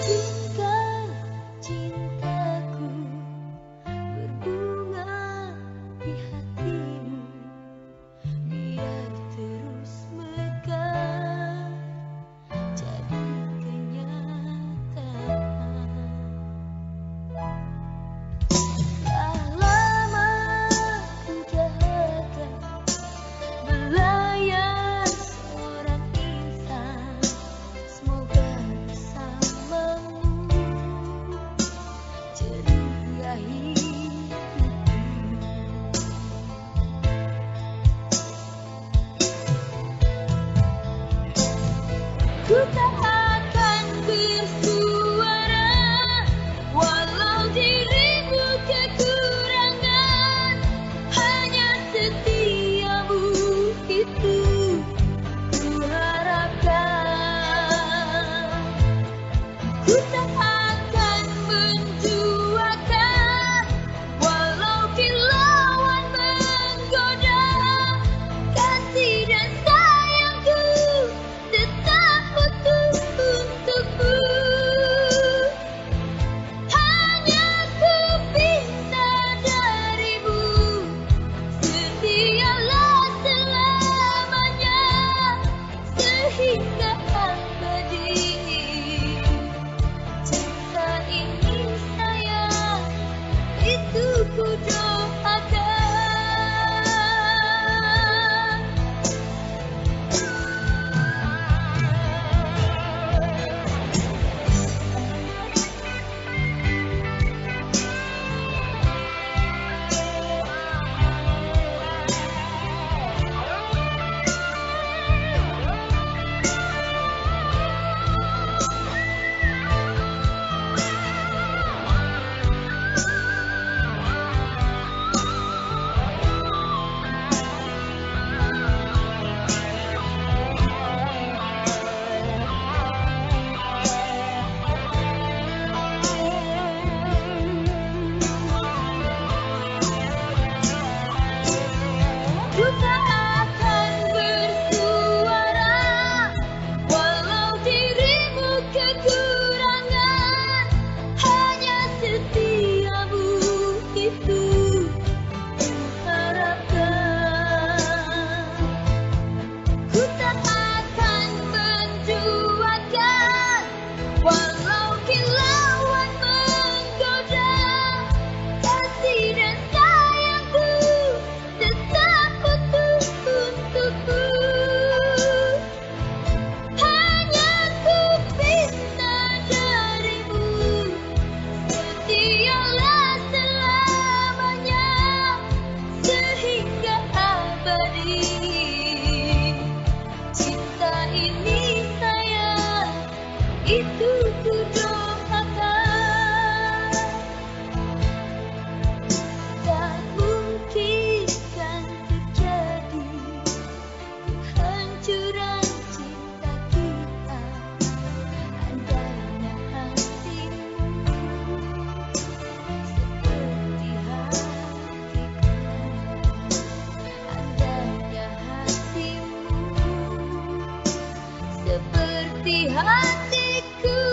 aqui. Good night. Seperti hatiku